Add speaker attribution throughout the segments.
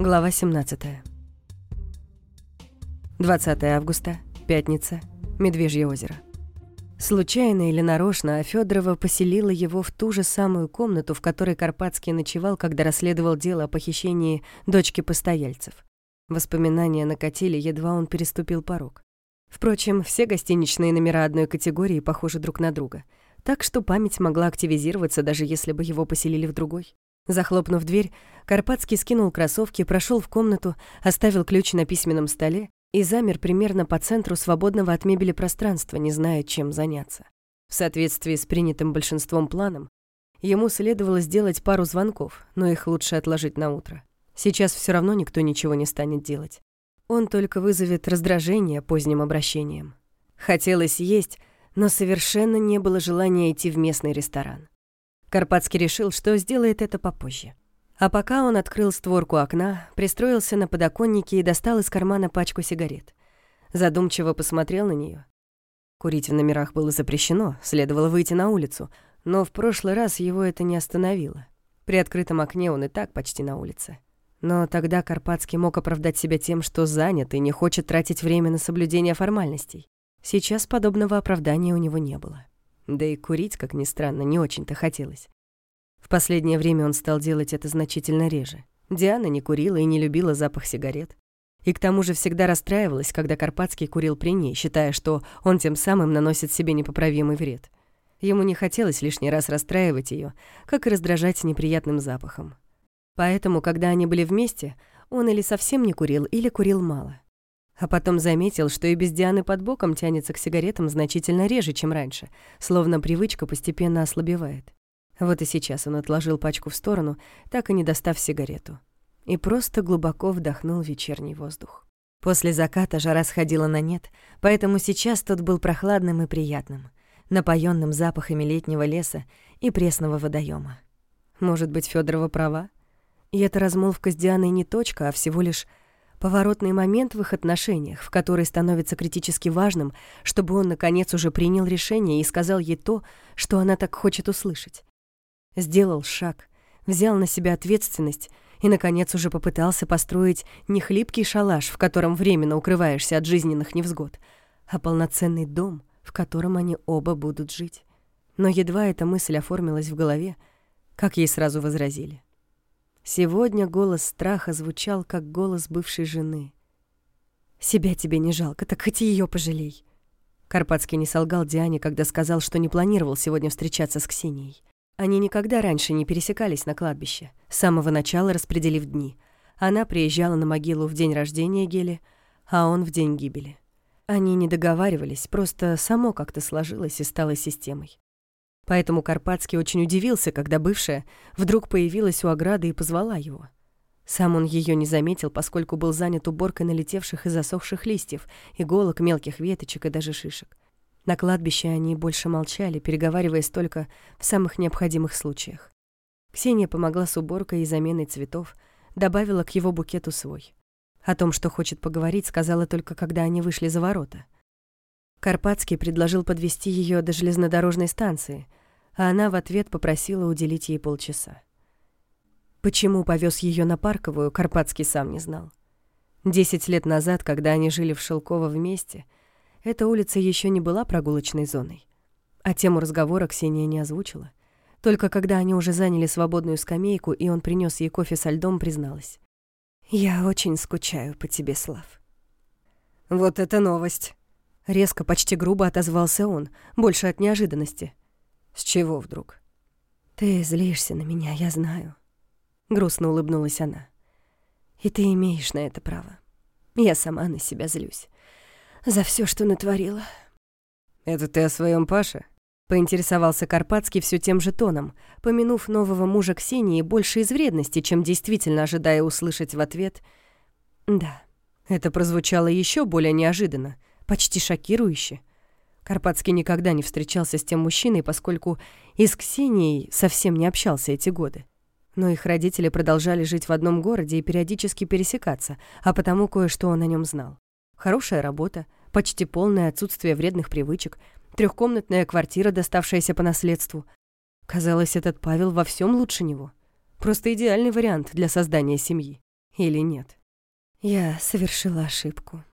Speaker 1: Глава 17. 20 августа, пятница, Медвежье озеро. Случайно или нарочно, а Федорова поселила его в ту же самую комнату, в которой Карпатский ночевал, когда расследовал дело о похищении дочки постояльцев. Воспоминания накатили, едва он переступил порог. Впрочем, все гостиничные номера одной категории похожи друг на друга, так что память могла активизироваться, даже если бы его поселили в другой. Захлопнув дверь, Карпатский скинул кроссовки, прошел в комнату, оставил ключ на письменном столе и замер примерно по центру свободного от мебели пространства, не зная, чем заняться. В соответствии с принятым большинством планом, ему следовало сделать пару звонков, но их лучше отложить на утро. Сейчас все равно никто ничего не станет делать. Он только вызовет раздражение поздним обращением. Хотелось есть, но совершенно не было желания идти в местный ресторан. Карпатский решил, что сделает это попозже. А пока он открыл створку окна, пристроился на подоконнике и достал из кармана пачку сигарет. Задумчиво посмотрел на нее. Курить в номерах было запрещено, следовало выйти на улицу, но в прошлый раз его это не остановило. При открытом окне он и так почти на улице. Но тогда Карпатский мог оправдать себя тем, что занят и не хочет тратить время на соблюдение формальностей. Сейчас подобного оправдания у него не было. Да и курить, как ни странно, не очень-то хотелось. В последнее время он стал делать это значительно реже. Диана не курила и не любила запах сигарет. И к тому же всегда расстраивалась, когда Карпатский курил при ней, считая, что он тем самым наносит себе непоправимый вред. Ему не хотелось лишний раз расстраивать ее, как и раздражать неприятным запахом. Поэтому, когда они были вместе, он или совсем не курил, или курил мало. А потом заметил, что и без Дианы под боком тянется к сигаретам значительно реже, чем раньше, словно привычка постепенно ослабевает. Вот и сейчас он отложил пачку в сторону, так и не достав сигарету. И просто глубоко вдохнул вечерний воздух. После заката жара сходила на нет, поэтому сейчас тот был прохладным и приятным, напоенным запахами летнего леса и пресного водоема. Может быть, Федорова права? И эта размолвка с Дианой не точка, а всего лишь поворотный момент в их отношениях, в который становится критически важным, чтобы он, наконец, уже принял решение и сказал ей то, что она так хочет услышать. Сделал шаг, взял на себя ответственность и, наконец, уже попытался построить не хлипкий шалаш, в котором временно укрываешься от жизненных невзгод, а полноценный дом, в котором они оба будут жить. Но едва эта мысль оформилась в голове, как ей сразу возразили. Сегодня голос страха звучал, как голос бывшей жены. «Себя тебе не жалко, так хоть ее пожалей». Карпатский не солгал Диане, когда сказал, что не планировал сегодня встречаться с Ксенией. Они никогда раньше не пересекались на кладбище, с самого начала распределив дни. Она приезжала на могилу в день рождения Гели, а он в день гибели. Они не договаривались, просто само как-то сложилось и стало системой. Поэтому Карпатский очень удивился, когда бывшая вдруг появилась у ограды и позвала его. Сам он ее не заметил, поскольку был занят уборкой налетевших и засохших листьев, иголок, мелких веточек и даже шишек. На кладбище они больше молчали, переговариваясь только в самых необходимых случаях. Ксения помогла с уборкой и заменой цветов, добавила к его букету свой. О том, что хочет поговорить, сказала только, когда они вышли за ворота. Карпатский предложил подвести ее до железнодорожной станции — а она в ответ попросила уделить ей полчаса. Почему повез ее на Парковую, Карпатский сам не знал. Десять лет назад, когда они жили в Шелково вместе, эта улица еще не была прогулочной зоной. А тему разговора Ксения не озвучила. Только когда они уже заняли свободную скамейку, и он принес ей кофе со льдом, призналась. «Я очень скучаю по тебе, Слав». «Вот это новость!» Резко, почти грубо отозвался он, больше от неожиданности. С чего вдруг? Ты злишься на меня, я знаю. Грустно улыбнулась она. И ты имеешь на это право. Я сама на себя злюсь. За все, что натворила. Это ты о своем Паше? Поинтересовался Карпатский все тем же тоном, помянув нового мужа Ксении больше из вредности, чем действительно ожидая услышать в ответ «да». Это прозвучало еще более неожиданно, почти шокирующе. Карпатский никогда не встречался с тем мужчиной, поскольку и с Ксенией совсем не общался эти годы. Но их родители продолжали жить в одном городе и периодически пересекаться, а потому кое-что он о нем знал. Хорошая работа, почти полное отсутствие вредных привычек, трехкомнатная квартира, доставшаяся по наследству. Казалось, этот Павел во всем лучше него. Просто идеальный вариант для создания семьи. Или нет? Я совершила ошибку,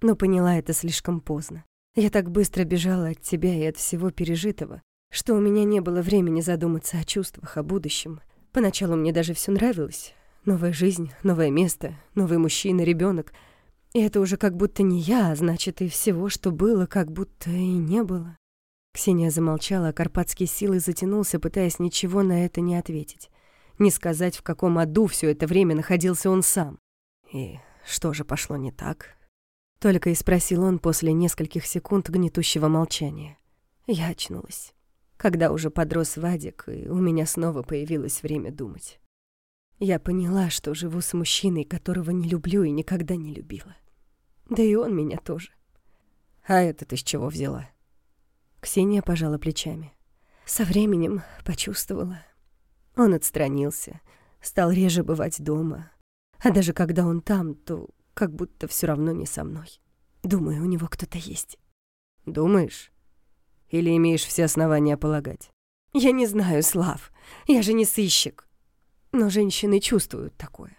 Speaker 1: но поняла это слишком поздно. Я так быстро бежала от тебя и от всего пережитого, что у меня не было времени задуматься о чувствах, о будущем. Поначалу мне даже все нравилось. Новая жизнь, новое место, новый мужчина, ребенок. И это уже как будто не я, а значит, и всего, что было, как будто и не было. Ксения замолчала, а Карпатский силой затянулся, пытаясь ничего на это не ответить. Не сказать, в каком аду все это время находился он сам. И что же пошло не так? Только и спросил он после нескольких секунд гнетущего молчания. Я очнулась. Когда уже подрос Вадик, и у меня снова появилось время думать. Я поняла, что живу с мужчиной, которого не люблю и никогда не любила. Да и он меня тоже. А это ты с чего взяла? Ксения пожала плечами. Со временем почувствовала. Он отстранился, стал реже бывать дома. А даже когда он там, то как будто все равно не со мной. Думаю, у него кто-то есть. Думаешь? Или имеешь все основания полагать? Я не знаю, Слав. Я же не сыщик. Но женщины чувствуют такое.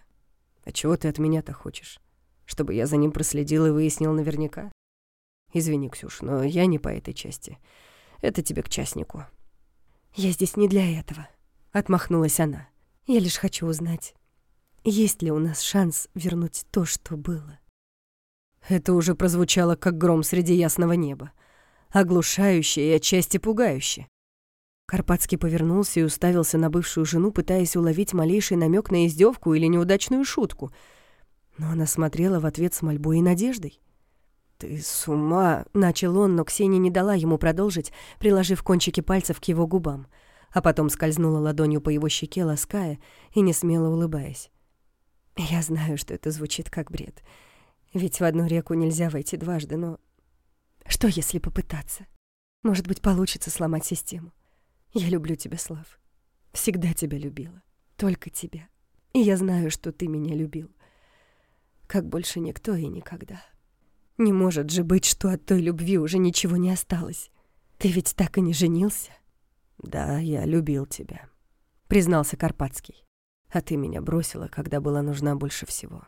Speaker 1: А чего ты от меня-то хочешь? чтобы я за ним проследил и выяснил наверняка? Извини, Ксюш, но я не по этой части. Это тебе к частнику. Я здесь не для этого, отмахнулась она. Я лишь хочу узнать, есть ли у нас шанс вернуть то, что было. Это уже прозвучало как гром среди ясного неба, оглушающе и отчасти пугающе. Карпатский повернулся и уставился на бывшую жену, пытаясь уловить малейший намек на издевку или неудачную шутку — но она смотрела в ответ с мольбой и надеждой. «Ты с ума!» — начал он, но Ксения не дала ему продолжить, приложив кончики пальцев к его губам, а потом скользнула ладонью по его щеке, лаская и несмело улыбаясь. «Я знаю, что это звучит как бред. Ведь в одну реку нельзя войти дважды, но... Что, если попытаться? Может быть, получится сломать систему? Я люблю тебя, Слав. Всегда тебя любила. Только тебя. И я знаю, что ты меня любил как больше никто и никогда. Не может же быть, что от той любви уже ничего не осталось. Ты ведь так и не женился? Да, я любил тебя, признался Карпатский. А ты меня бросила, когда была нужна больше всего.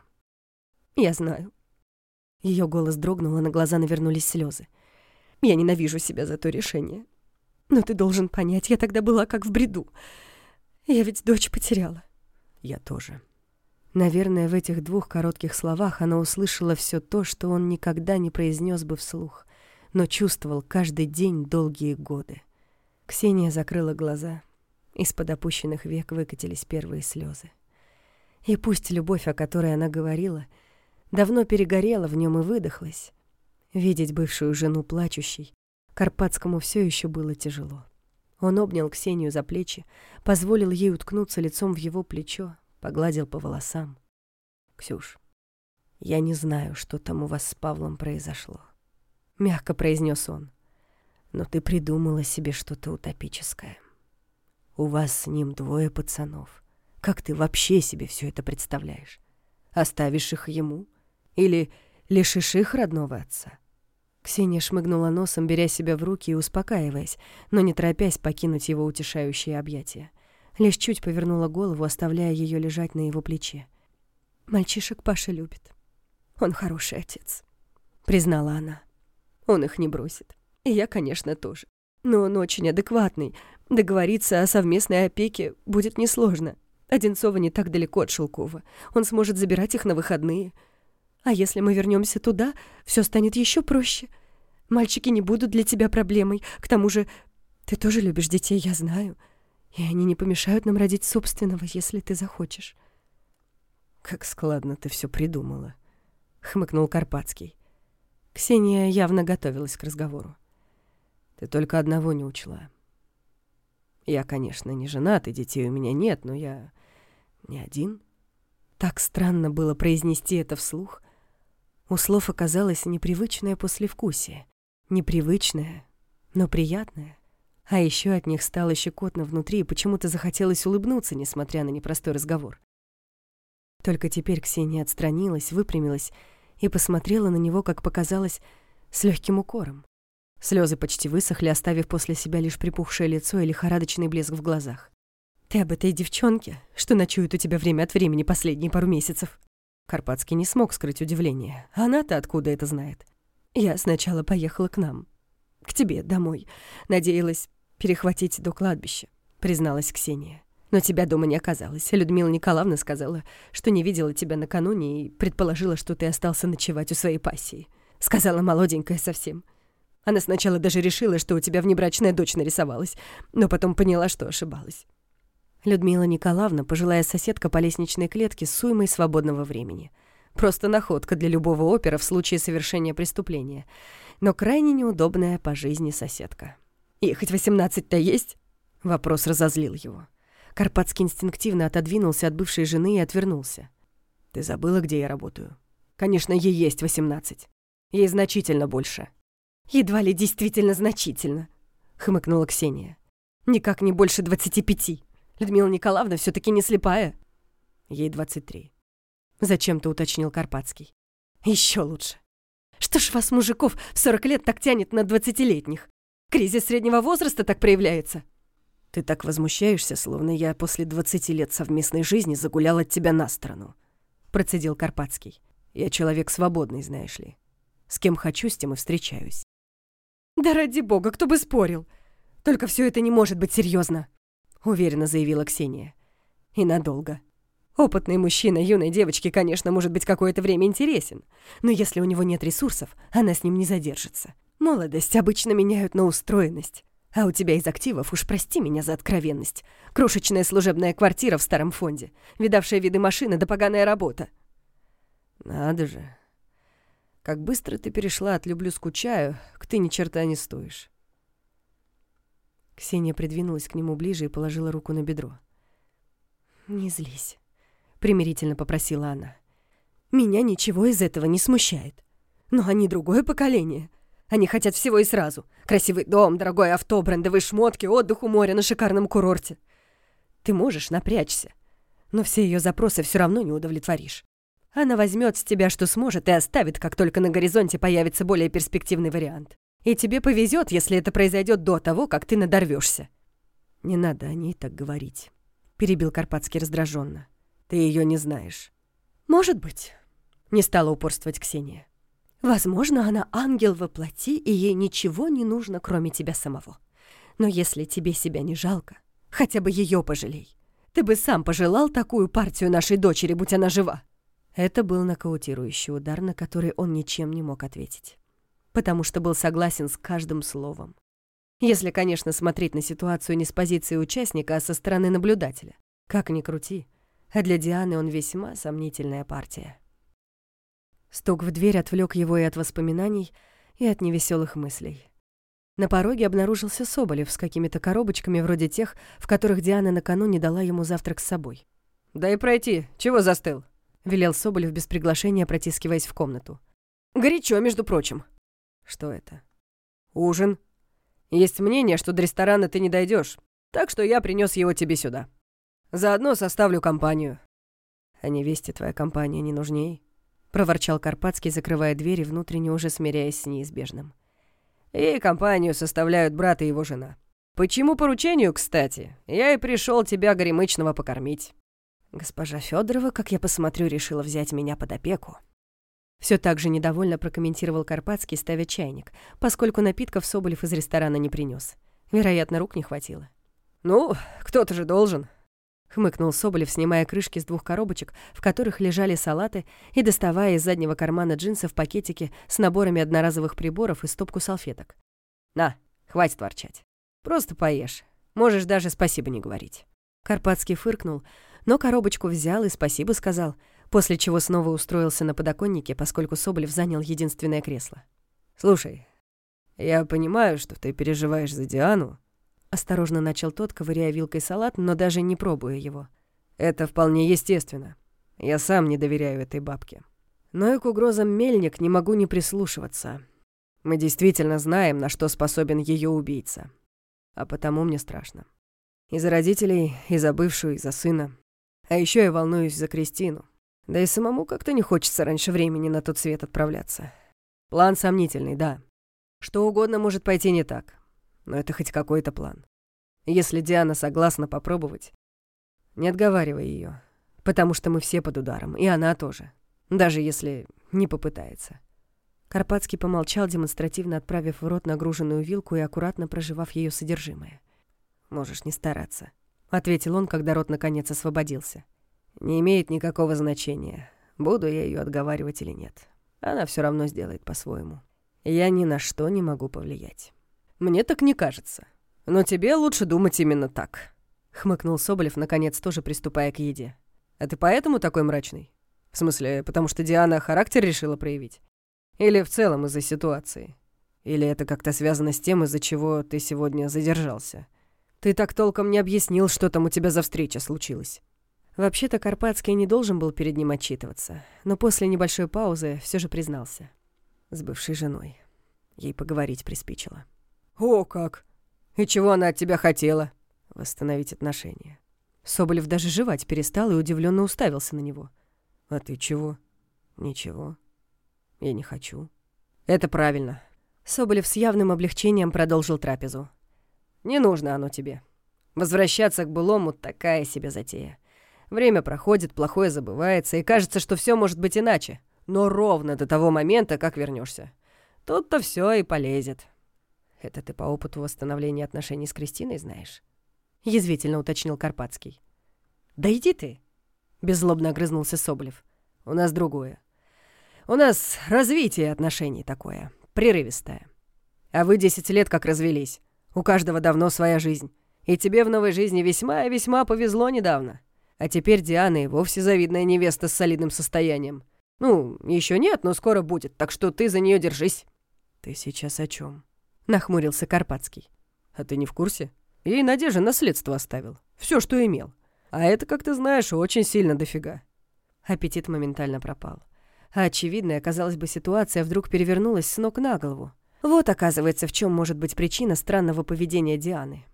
Speaker 1: Я знаю. Ее голос дрогнул, а на глаза навернулись слезы. Я ненавижу себя за то решение. Но ты должен понять, я тогда была как в бреду. Я ведь дочь потеряла. Я тоже. Наверное, в этих двух коротких словах она услышала все то, что он никогда не произнес бы вслух, но чувствовал каждый день долгие годы. Ксения закрыла глаза. Из-под опущенных век выкатились первые слезы. И пусть любовь, о которой она говорила, давно перегорела в нем и выдохлась, видеть бывшую жену плачущей Карпатскому все еще было тяжело. Он обнял Ксению за плечи, позволил ей уткнуться лицом в его плечо, погладил по волосам. «Ксюш, я не знаю, что там у вас с Павлом произошло», — мягко произнес он. «Но ты придумала себе что-то утопическое. У вас с ним двое пацанов. Как ты вообще себе все это представляешь? Оставишь их ему? Или лишишь их родного отца?» Ксения шмыгнула носом, беря себя в руки и успокаиваясь, но не торопясь покинуть его утешающие объятия лишь чуть повернула голову, оставляя ее лежать на его плече. «Мальчишек Паша любит. Он хороший отец», — признала она. «Он их не бросит. И я, конечно, тоже. Но он очень адекватный. Договориться о совместной опеке будет несложно. Одинцова не так далеко от Шелкова. Он сможет забирать их на выходные. А если мы вернемся туда, все станет еще проще. Мальчики не будут для тебя проблемой. К тому же ты тоже любишь детей, я знаю и они не помешают нам родить собственного, если ты захочешь». «Как складно ты все придумала», — хмыкнул Карпатский. Ксения явно готовилась к разговору. «Ты только одного не учла. Я, конечно, не женат, и детей у меня нет, но я не один». Так странно было произнести это вслух. У слов оказалось непривычное послевкусие. Непривычное, но приятное. А еще от них стало щекотно внутри, и почему-то захотелось улыбнуться, несмотря на непростой разговор. Только теперь Ксения отстранилась, выпрямилась и посмотрела на него, как показалось, с легким укором. Слезы почти высохли, оставив после себя лишь припухшее лицо и лихорадочный блеск в глазах. «Ты об этой девчонке, что ночует у тебя время от времени последние пару месяцев?» Карпатский не смог скрыть удивление. Она-то откуда это знает? Я сначала поехала к нам. К тебе, домой. Надеялась перехватить до кладбища, призналась Ксения. Но тебя дома не оказалось. Людмила Николаевна сказала, что не видела тебя накануне и предположила, что ты остался ночевать у своей пассии. Сказала молоденькая совсем. Она сначала даже решила, что у тебя внебрачная дочь нарисовалась, но потом поняла, что ошибалась. Людмила Николаевна, пожилая соседка по лестничной клетке с уймой свободного времени. Просто находка для любого опера в случае совершения преступления. Но крайне неудобная по жизни соседка. «Ей хоть восемнадцать-то есть?» Вопрос разозлил его. Карпатский инстинктивно отодвинулся от бывшей жены и отвернулся. «Ты забыла, где я работаю?» «Конечно, ей есть восемнадцать. Ей значительно больше». «Едва ли действительно значительно», — хмыкнула Ксения. «Никак не больше двадцати пяти». Людмила Николаевна все таки не слепая. Ей 23. Зачем-то уточнил Карпатский. Еще лучше. Что ж вас, мужиков, в 40 лет так тянет на 20-летних? Кризис среднего возраста так проявляется. Ты так возмущаешься, словно я после 20 лет совместной жизни загулял от тебя на сторону. Процедил Карпатский. Я человек свободный, знаешь ли. С кем хочу, с тем и встречаюсь. Да ради бога, кто бы спорил. Только все это не может быть серьезно. — уверенно заявила Ксения. «И надолго. Опытный мужчина юной девочке, конечно, может быть какое-то время интересен, но если у него нет ресурсов, она с ним не задержится. Молодость обычно меняют на устроенность. А у тебя из активов, уж прости меня за откровенность, крошечная служебная квартира в старом фонде, видавшая виды машины да поганая работа». «Надо же. Как быстро ты перешла от «люблю, скучаю» к «ты ни черта не стоишь». Ксения придвинулась к нему ближе и положила руку на бедро. «Не злись», — примирительно попросила она. «Меня ничего из этого не смущает. Но они другое поколение. Они хотят всего и сразу. Красивый дом, дорогое авто, брендовые шмотки, отдых у моря на шикарном курорте. Ты можешь напрячься, но все ее запросы все равно не удовлетворишь. Она возьмет с тебя, что сможет, и оставит, как только на горизонте появится более перспективный вариант. И тебе повезет, если это произойдет до того, как ты надорвешься. Не надо о ней так говорить, перебил Карпатский раздраженно. Ты ее не знаешь. Может быть, не стала упорствовать Ксения. Возможно, она ангел во плоти, и ей ничего не нужно, кроме тебя самого. Но если тебе себя не жалко, хотя бы ее пожалей. Ты бы сам пожелал такую партию нашей дочери, будь она жива. Это был нокаутирующий удар, на который он ничем не мог ответить потому что был согласен с каждым словом. Если, конечно, смотреть на ситуацию не с позиции участника, а со стороны наблюдателя. Как ни крути, а для Дианы он весьма сомнительная партия. Стук в дверь отвлек его и от воспоминаний, и от невеселых мыслей. На пороге обнаружился Соболев с какими-то коробочками вроде тех, в которых Диана накануне дала ему завтрак с собой. «Дай пройти, чего застыл?» — велел Соболев без приглашения, протискиваясь в комнату. «Горячо, между прочим», что это? Ужин. Есть мнение, что до ресторана ты не дойдешь, так что я принес его тебе сюда. Заодно составлю компанию. А невесте твоя компания не нужней? Проворчал Карпатский, закрывая дверь и внутренне уже смиряясь с неизбежным. И компанию составляют брат и его жена. Почему поручению, кстати? Я и пришел тебя горемычного покормить. Госпожа Федорова, как я посмотрю, решила взять меня под опеку. Все так же недовольно прокомментировал Карпатский, ставя чайник, поскольку напитков Соболев из ресторана не принес. Вероятно, рук не хватило. «Ну, кто-то же должен», — хмыкнул Соболев, снимая крышки с двух коробочек, в которых лежали салаты, и доставая из заднего кармана джинсов пакетики с наборами одноразовых приборов и стопку салфеток. «На, хватит ворчать. Просто поешь. Можешь даже спасибо не говорить». Карпатский фыркнул, но коробочку взял и спасибо сказал — после чего снова устроился на подоконнике, поскольку Соболев занял единственное кресло. «Слушай, я понимаю, что ты переживаешь за Диану», Осторожно начал тот, ковыряя вилкой салат, но даже не пробуя его. «Это вполне естественно. Я сам не доверяю этой бабке. Но и к угрозам мельник не могу не прислушиваться. Мы действительно знаем, на что способен ее убийца. А потому мне страшно. И за родителей, и за бывшую, и за сына. А еще я волнуюсь за Кристину. Да и самому как-то не хочется раньше времени на тот свет отправляться. План сомнительный, да. Что угодно может пойти не так. Но это хоть какой-то план. Если Диана согласна попробовать, не отговаривай ее, потому что мы все под ударом, и она тоже. Даже если не попытается. Карпатский помолчал, демонстративно отправив в рот нагруженную вилку и аккуратно проживав ее содержимое. «Можешь не стараться», — ответил он, когда рот наконец освободился. «Не имеет никакого значения, буду я ее отговаривать или нет. Она все равно сделает по-своему. Я ни на что не могу повлиять». «Мне так не кажется. Но тебе лучше думать именно так», — хмыкнул Соболев, наконец тоже приступая к еде. «А ты поэтому такой мрачный? В смысле, потому что Диана характер решила проявить?» Или в целом из-за ситуации? Или это как-то связано с тем, из-за чего ты сегодня задержался? Ты так толком не объяснил, что там у тебя за встреча случилась. Вообще-то Карпатский не должен был перед ним отчитываться, но после небольшой паузы все же признался. С бывшей женой. Ей поговорить приспичило. «О, как! И чего она от тебя хотела?» «Восстановить отношения». Соболев даже жевать перестал и удивленно уставился на него. «А ты чего?» «Ничего. Я не хочу. Это правильно. Соболев с явным облегчением продолжил трапезу. Не нужно оно тебе. Возвращаться к былому — такая себе затея. Время проходит, плохое забывается, и кажется, что все может быть иначе. Но ровно до того момента, как вернешься. Тут-то все и полезет. Это ты по опыту восстановления отношений с Кристиной знаешь? Язвительно уточнил Карпатский. Да иди ты! Беззлобно огрызнулся Соболев. У нас другое. У нас развитие отношений такое, прерывистое. А вы десять лет как развелись. У каждого давно своя жизнь. И тебе в новой жизни весьма и весьма повезло недавно. А теперь Диана и вовсе завидная невеста с солидным состоянием. Ну, еще нет, но скоро будет, так что ты за нее держись». «Ты сейчас о чем? нахмурился Карпатский. «А ты не в курсе? Ей Надежда наследство оставил. Все, что имел. А это, как ты знаешь, очень сильно дофига». Аппетит моментально пропал а очевидная, казалось бы, ситуация вдруг перевернулась с ног на голову. Вот, оказывается, в чем может быть причина странного поведения Дианы.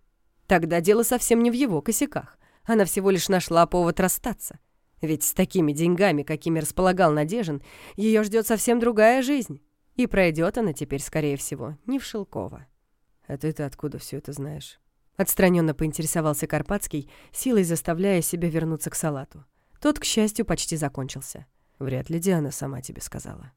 Speaker 1: Тогда дело совсем не в его косяках. Она всего лишь нашла повод расстаться. Ведь с такими деньгами, какими располагал Надежин, ее ждет совсем другая жизнь. И пройдет она теперь, скорее всего, не в Шелково. «А ты-то откуда все это знаешь?» Отстраненно поинтересовался Карпатский, силой заставляя себя вернуться к салату. Тот, к счастью, почти закончился. Вряд ли Диана сама тебе сказала.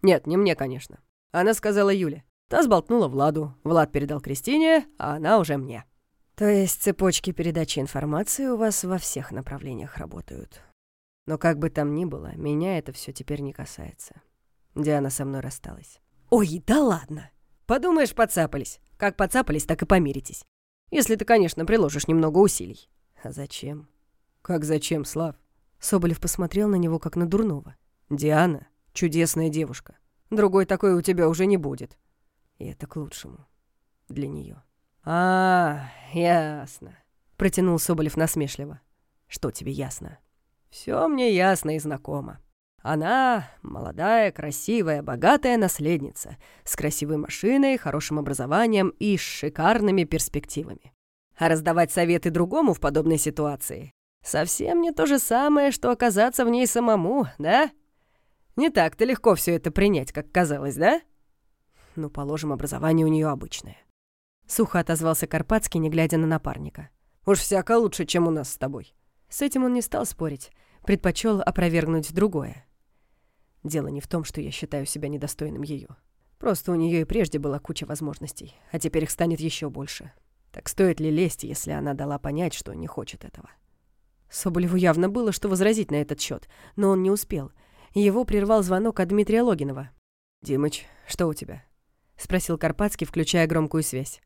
Speaker 1: Нет, не мне, конечно. Она сказала Юле. Та сболтнула Владу. Влад передал Кристине, а она уже мне. То есть цепочки передачи информации у вас во всех направлениях работают. Но как бы там ни было, меня это все теперь не касается. Диана со мной рассталась. Ой, да ладно. Подумаешь, подцапались. Как подцапались, так и помиритесь. Если ты, конечно, приложишь немного усилий. А зачем? Как зачем, Слав? Соболев посмотрел на него, как на дурного. «Диана — чудесная девушка. Другой такой у тебя уже не будет. И это к лучшему. Для нее. «А, ясно», — протянул Соболев насмешливо. «Что тебе ясно?» «Все мне ясно и знакомо. Она молодая, красивая, богатая наследница, с красивой машиной, хорошим образованием и шикарными перспективами. А раздавать советы другому в подобной ситуации Совсем не то же самое, что оказаться в ней самому, да? Не так-то легко все это принять, как казалось, да? Ну, положим, образование у нее обычное. Сухо отозвался Карпатский, не глядя на напарника. Уж всяко лучше, чем у нас с тобой. С этим он не стал спорить, предпочел опровергнуть другое. Дело не в том, что я считаю себя недостойным ее. Просто у нее и прежде была куча возможностей, а теперь их станет еще больше. Так стоит ли лезть, если она дала понять, что не хочет этого? Соболеву явно было, что возразить на этот счет, но он не успел. Его прервал звонок от Дмитрия Логинова. «Димыч, что у тебя?» — спросил Карпатский, включая громкую связь.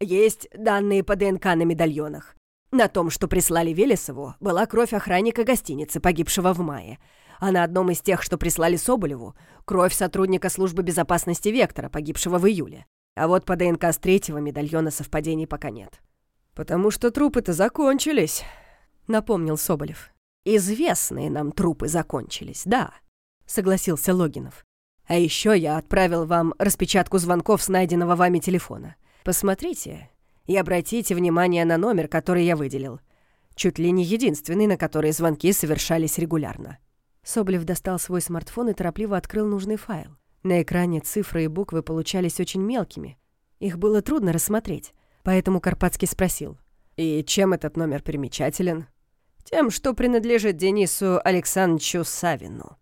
Speaker 2: «Есть данные по ДНК на медальонах. На том, что прислали Велесову, была кровь охранника гостиницы, погибшего в мае. А на одном из тех, что прислали Соболеву, кровь сотрудника службы безопасности Вектора, погибшего в июле. А вот по ДНК с третьего медальона совпадений пока нет».
Speaker 1: «Потому что трупы-то закончились», — напомнил Соболев.
Speaker 2: «Известные нам трупы закончились, да», — согласился Логинов. «А еще я отправил вам распечатку звонков с найденного вами телефона. Посмотрите и обратите внимание на номер, который я выделил. Чуть ли не единственный, на который звонки совершались регулярно».
Speaker 1: Соболев достал свой смартфон и торопливо открыл нужный файл. На экране цифры и буквы получались очень мелкими. Их было трудно рассмотреть, поэтому Карпатский спросил.
Speaker 2: «И чем этот номер примечателен?» Тем, что принадлежит Денису Александровичу Савину.